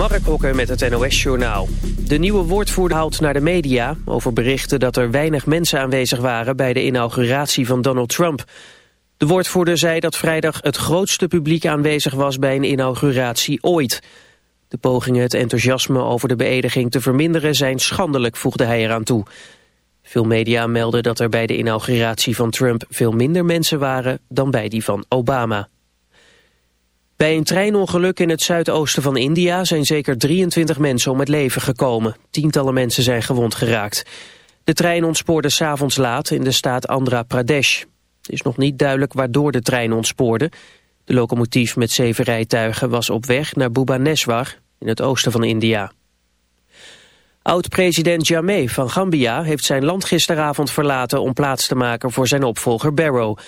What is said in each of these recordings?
Mark Hokker met het NOS-journaal. De nieuwe woordvoerder haalt naar de media over berichten dat er weinig mensen aanwezig waren bij de inauguratie van Donald Trump. De woordvoerder zei dat vrijdag het grootste publiek aanwezig was bij een inauguratie ooit. De pogingen het enthousiasme over de beëdiging te verminderen zijn schandelijk, voegde hij eraan toe. Veel media melden dat er bij de inauguratie van Trump veel minder mensen waren dan bij die van Obama. Bij een treinongeluk in het zuidoosten van India zijn zeker 23 mensen om het leven gekomen. Tientallen mensen zijn gewond geraakt. De trein ontspoorde s'avonds laat in de staat Andhra Pradesh. Het is nog niet duidelijk waardoor de trein ontspoorde. De locomotief met zeven rijtuigen was op weg naar Bhubaneswar in het oosten van India. Oud-president Jammeh van Gambia heeft zijn land gisteravond verlaten om plaats te maken voor zijn opvolger Barrow.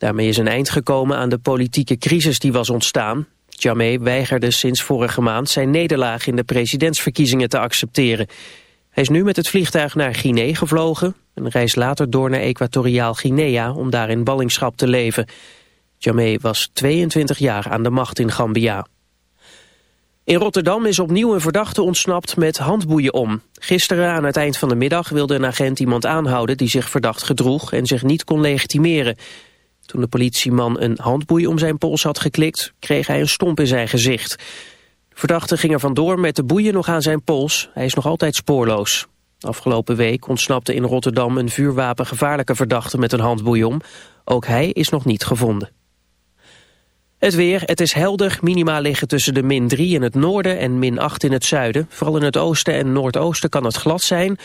Daarmee is een eind gekomen aan de politieke crisis die was ontstaan. Jammeh weigerde sinds vorige maand zijn nederlaag in de presidentsverkiezingen te accepteren. Hij is nu met het vliegtuig naar Guinea gevlogen en reist later door naar Equatoriaal Guinea om daar in ballingschap te leven. Jammeh was 22 jaar aan de macht in Gambia. In Rotterdam is opnieuw een verdachte ontsnapt met handboeien om. Gisteren aan het eind van de middag wilde een agent iemand aanhouden die zich verdacht gedroeg en zich niet kon legitimeren. Toen de politieman een handboei om zijn pols had geklikt, kreeg hij een stomp in zijn gezicht. De verdachte ging er vandoor met de boeien nog aan zijn pols. Hij is nog altijd spoorloos. Afgelopen week ontsnapte in Rotterdam een vuurwapengevaarlijke verdachte met een handboei om. Ook hij is nog niet gevonden. Het weer, het is helder. Minima liggen tussen de min 3 in het noorden en min 8 in het zuiden. Vooral in het oosten en noordoosten kan het glad zijn.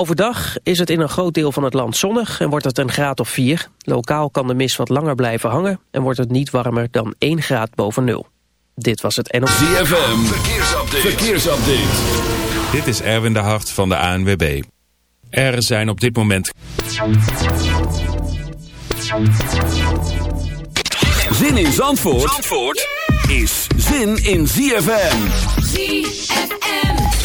Overdag is het in een groot deel van het land zonnig en wordt het een graad of 4. Lokaal kan de mist wat langer blijven hangen en wordt het niet warmer dan 1 graad boven nul. Dit was het NOS. ZFM, verkeersupdate. verkeersupdate. Dit is Erwin de Hart van de ANWB. Er zijn op dit moment... Zin in Zandvoort, Zandvoort is zin in ZFM. ZFM.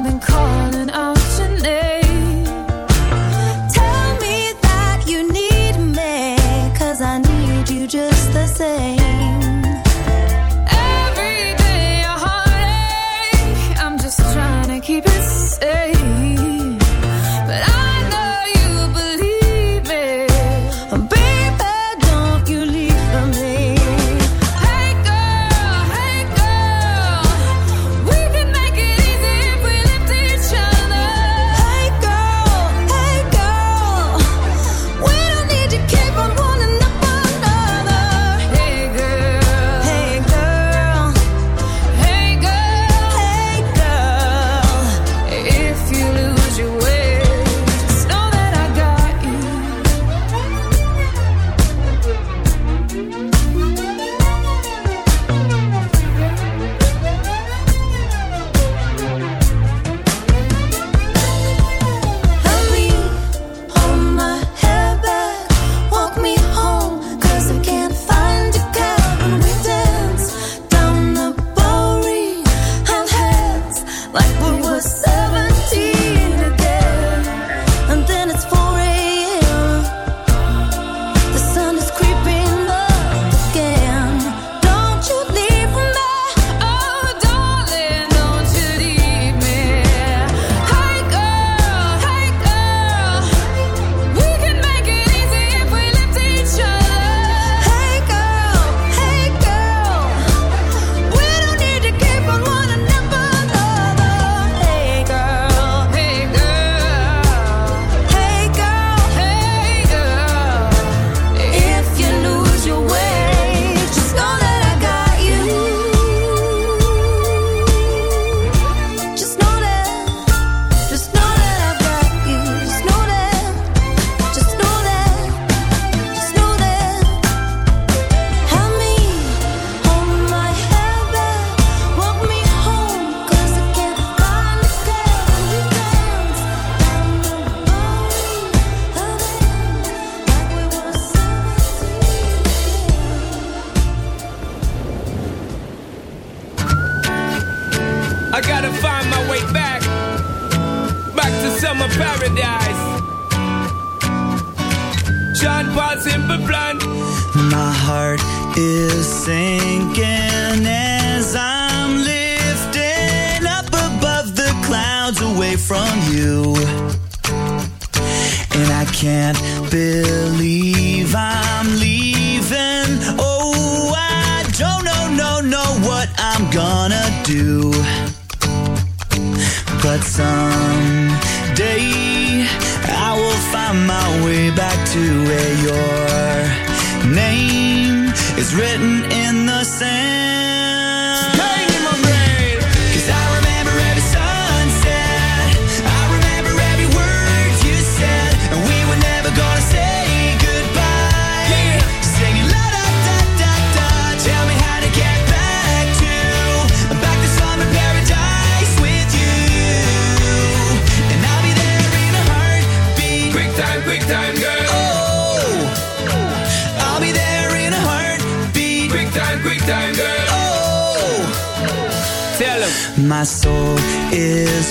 I've been caught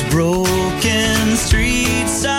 broken streets.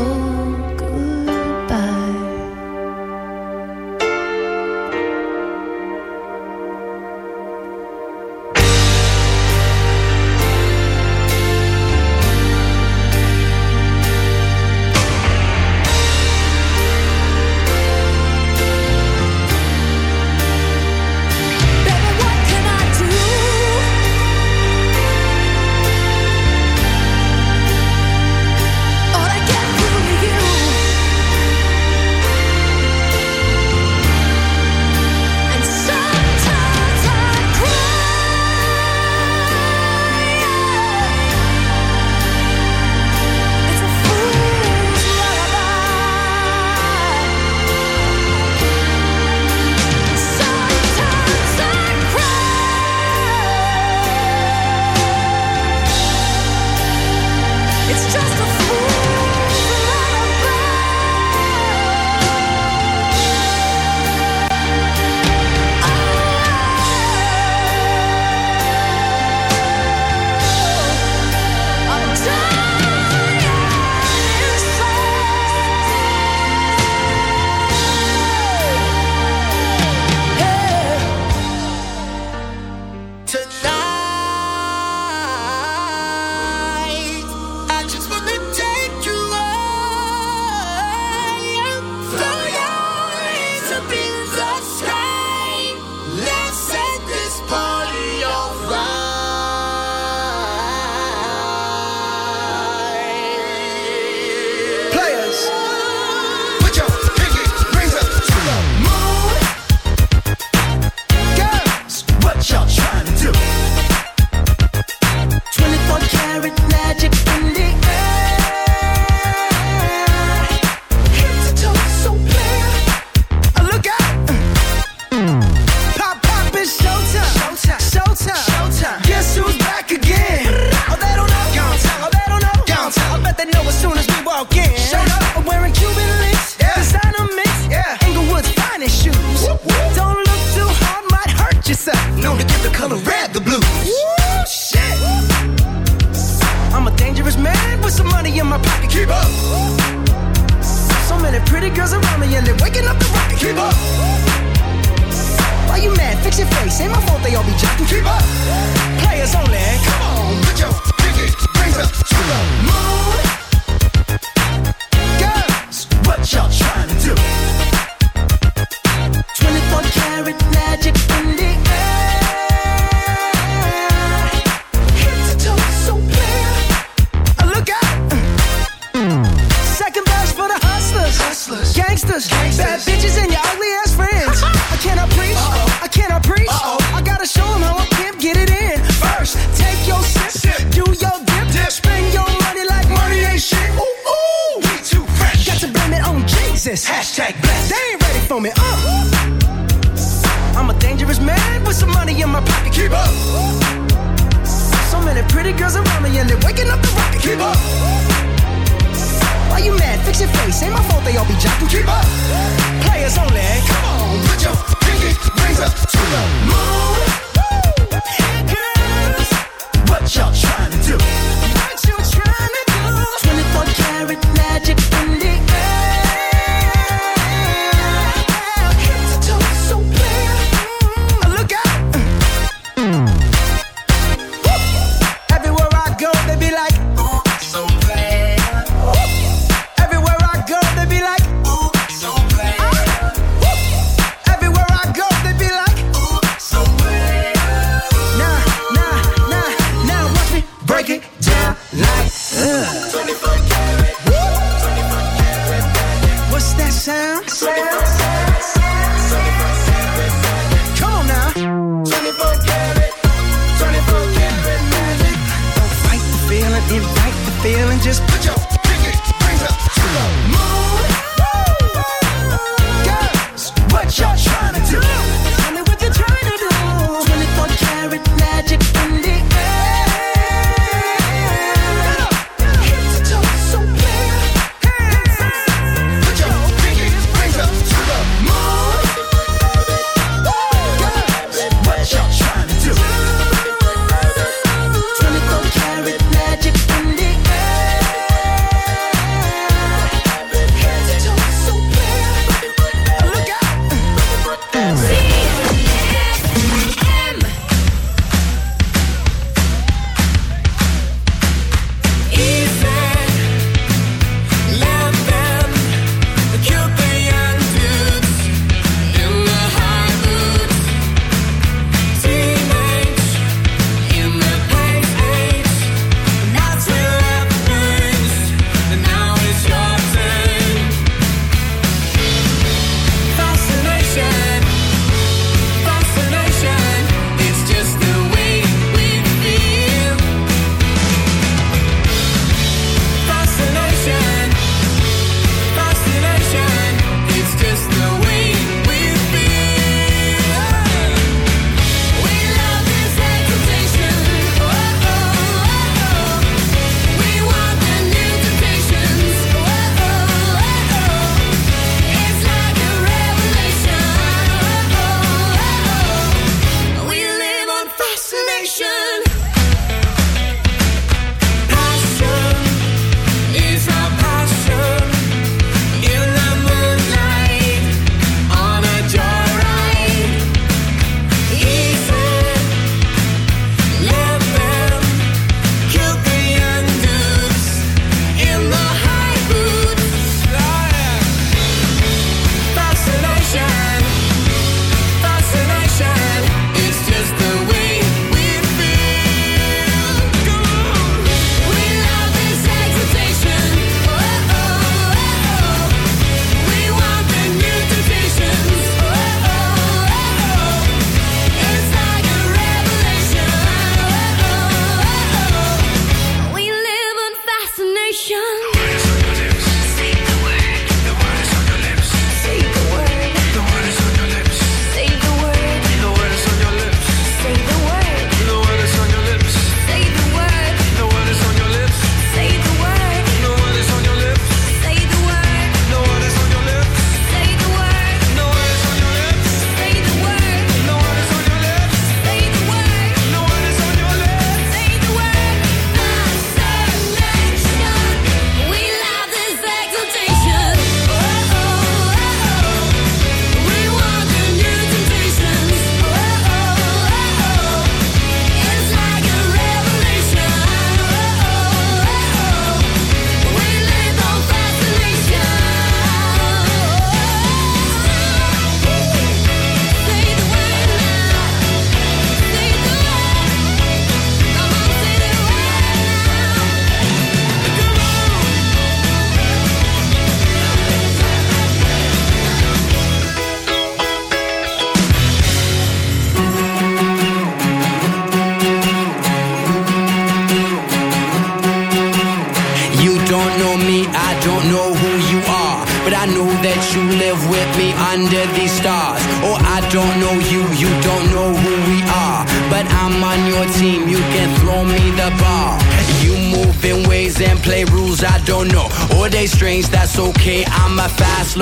Oh.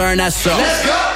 burn that soul. Let's go.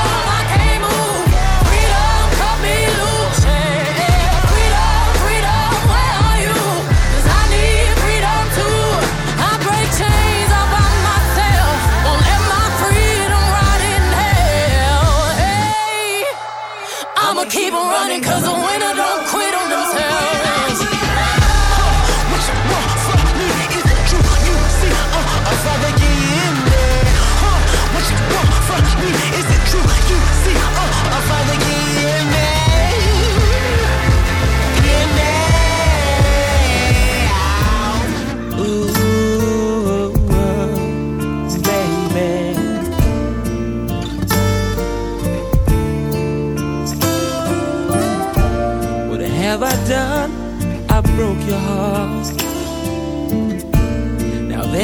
Keep on running cause the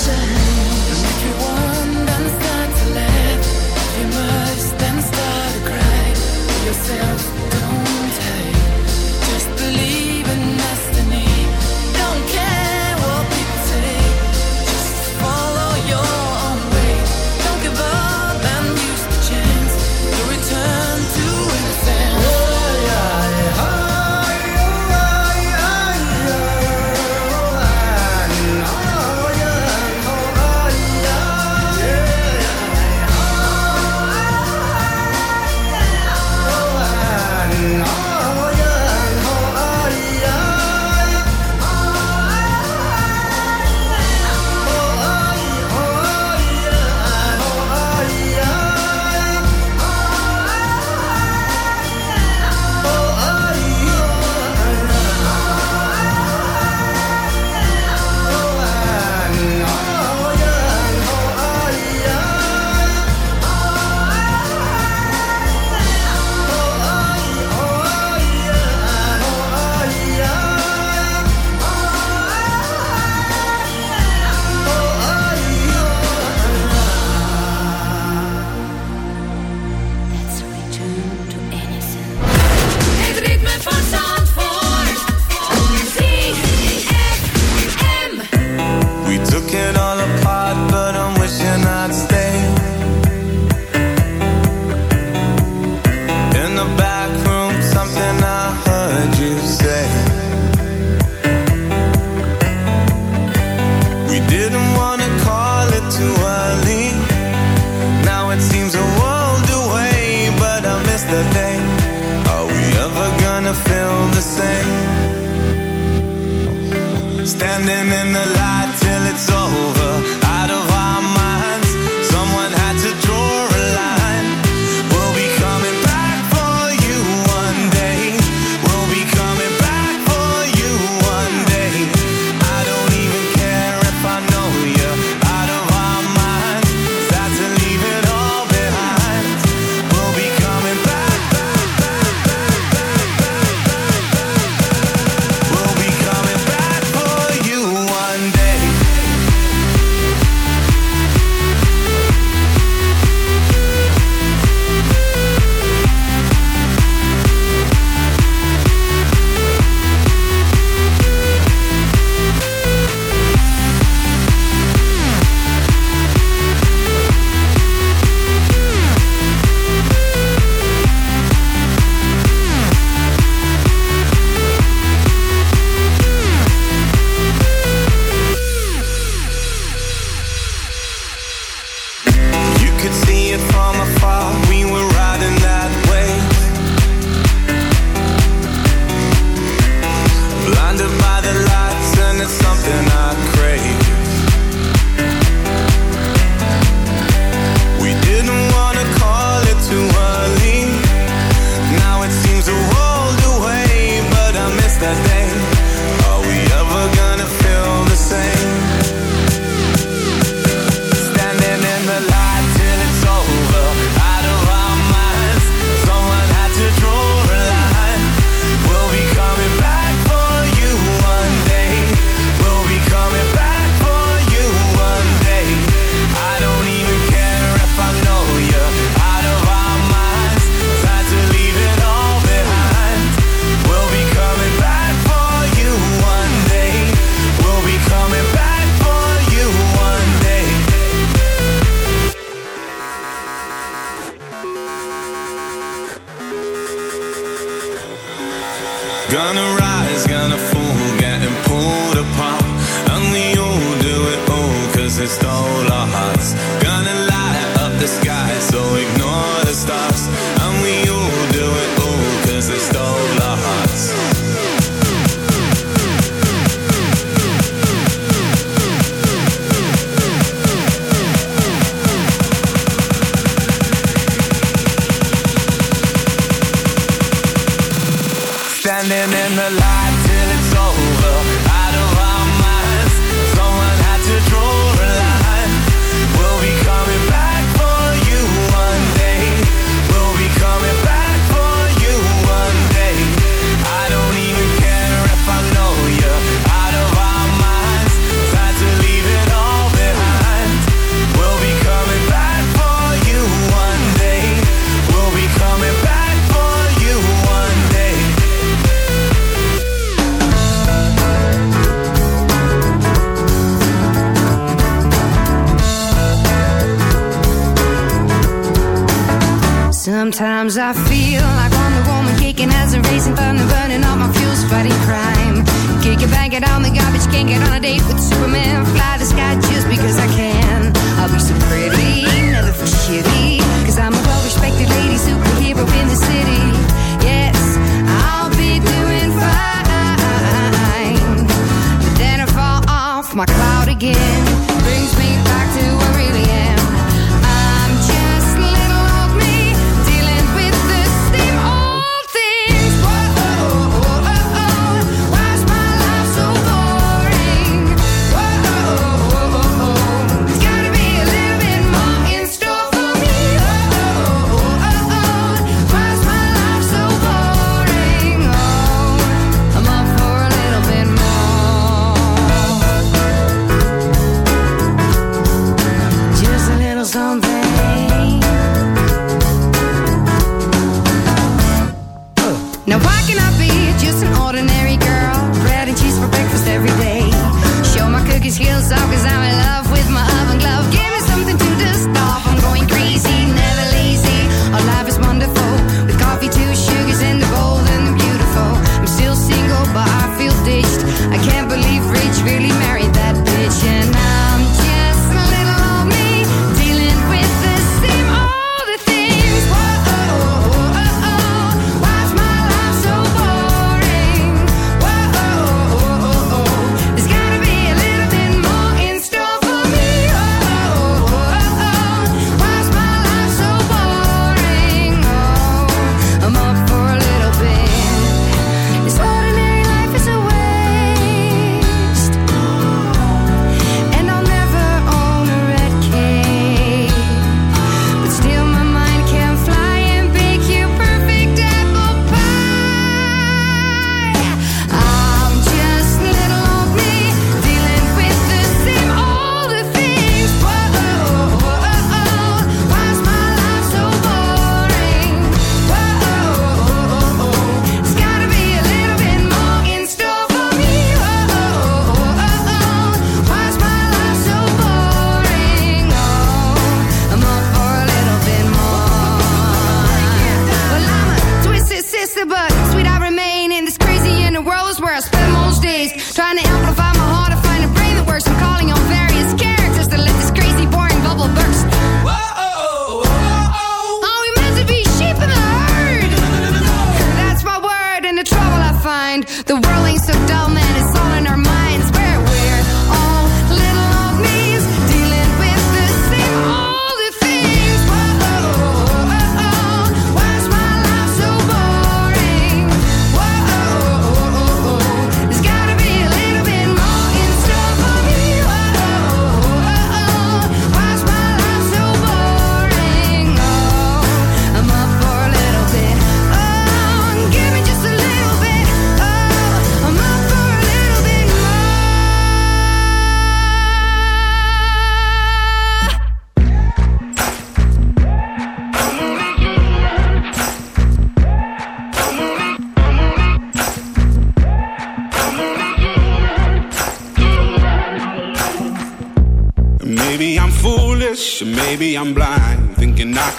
closer yesterday Are we ever gonna feel the same? Standing in the light till it's over